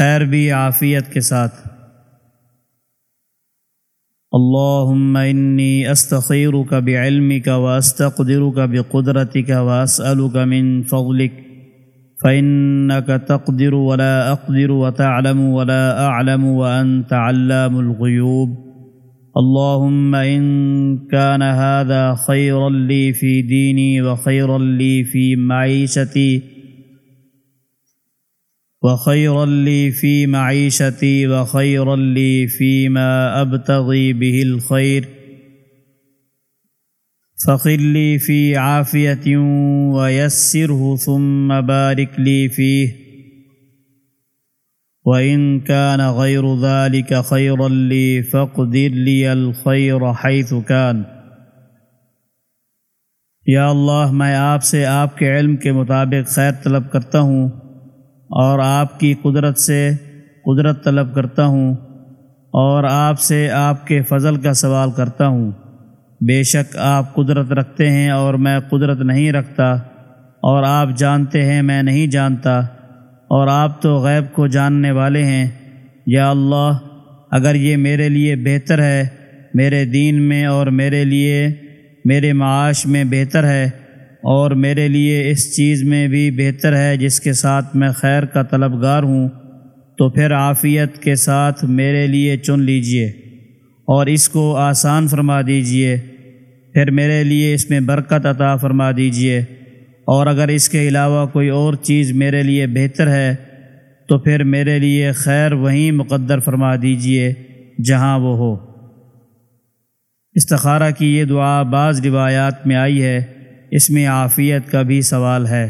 خیر بھی عافیت کے ساتھ۔ اللهم إني أستخيرك بعلمك وأستقدرك بقدرتك وأسألك من فضلك فإنك تقدر ولا أقدر وتعلم ولا أعلم وأنت علام الغيوب اللهم إن كان هذا خيرا لي في ديني وخيرا لي في معيشتي وخيرا لي في معيشتي وخيرا لي فيما أبتغي به الخير. فخر لي في عافية ويسره ثم بارك لي فيه. وإن كان غير ذلك خيرا لي فاقدر لي الخير حيث كان. یا اللہ میں آپ سے آپ کے علم کے مطابق خیر طلب کرتا ہوں۔ اور آپ کی قدرت سے قدرت طلب کرتا ہوں اور آپ سے آپ کے فضل کا سوال کرتا ہوں۔ بے شک آپ قدرت رکھتے ہیں اور میں قدرت نہیں رکھتا اور آپ جانتے ہیں میں نہیں جانتا اور آپ تو غیب کو جاننے والے ہیں۔ یا اللہ، اگر یہ میرے لیے بہتر ہے، میرے دین میں اور میرے لیے، میرے معاش میں بہتر ہے اور میرے لیے اس چیز میں بھی بہتر ہے جس کے ساتھ میں خیر کا طلبگار ہوں، تو پھر عافیت کے ساتھ میرے لیے چن لیجیے اور اس کو آسان فرما دیجیے۔ پھر میرے لیے اس میں برکت عطا فرما دیجیے۔ اور اگر اس کے علاوہ کوئی اور چیز میرے لیے بہتر ہے، تو پھر میرے لیے خیر وہیں مقدر فرما دیجیے جہاں وہ ہو۔ استخارہ کی یہ دعا بعض روایات میں آئی ہے۔ اس میں عافیت کا بھی سوال ہے۔